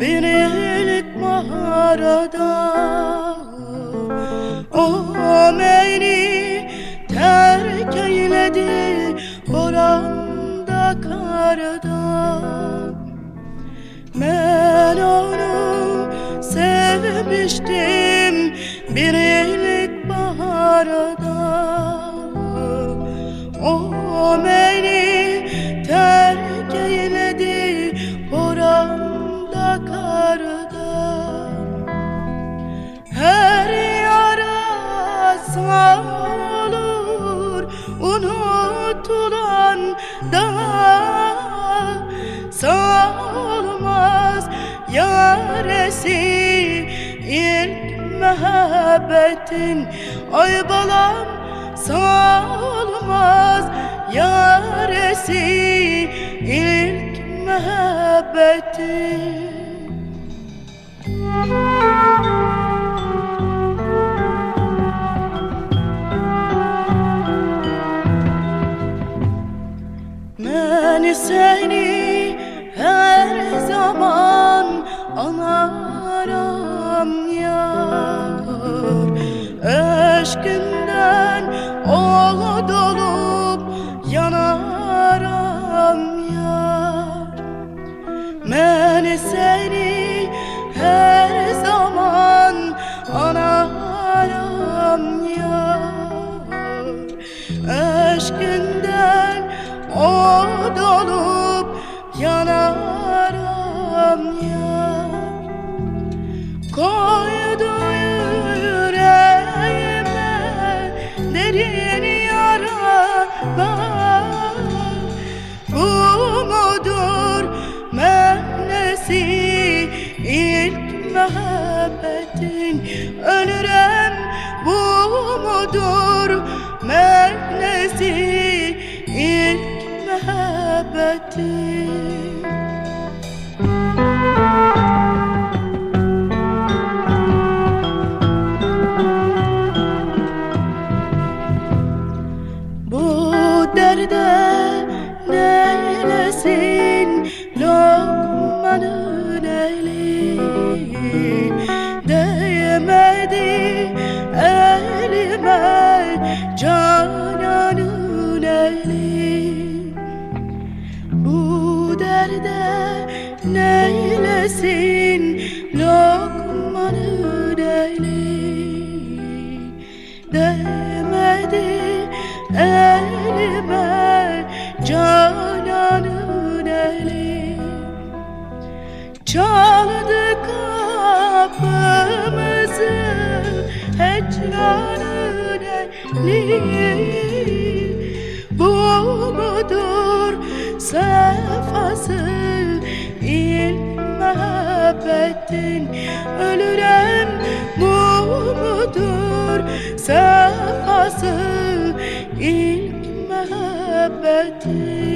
bir ilk baharda O beni terk eyledi Boranda karda Ben onu sevmiştim bir ilk baharda da sağ olmaz Yaresi ilk muhabbetin Ay balam sağ olmaz Yaresi ilk muhabbetin Seni her zaman anarım yar. Aşkından ol dolup yanarım yar. Ben seni her zaman anarım yar. Aşkından dolup yanarım yar. Koydu yüreğime derin yaralar. Bu mudur menesi ilk muhabbetin. Ölürem bu mudur menesi muhabbetin Bu derde neylesin? Lokmanın eli. Değmedi elime Cananın neylesin? Lokmanın eli Değmedi elime Cananın eli Çaldı kapımızı Hecranın eli Bu mudur sefası muhabbetin Ölürem bu mudur? Sefası ilk muhabbetin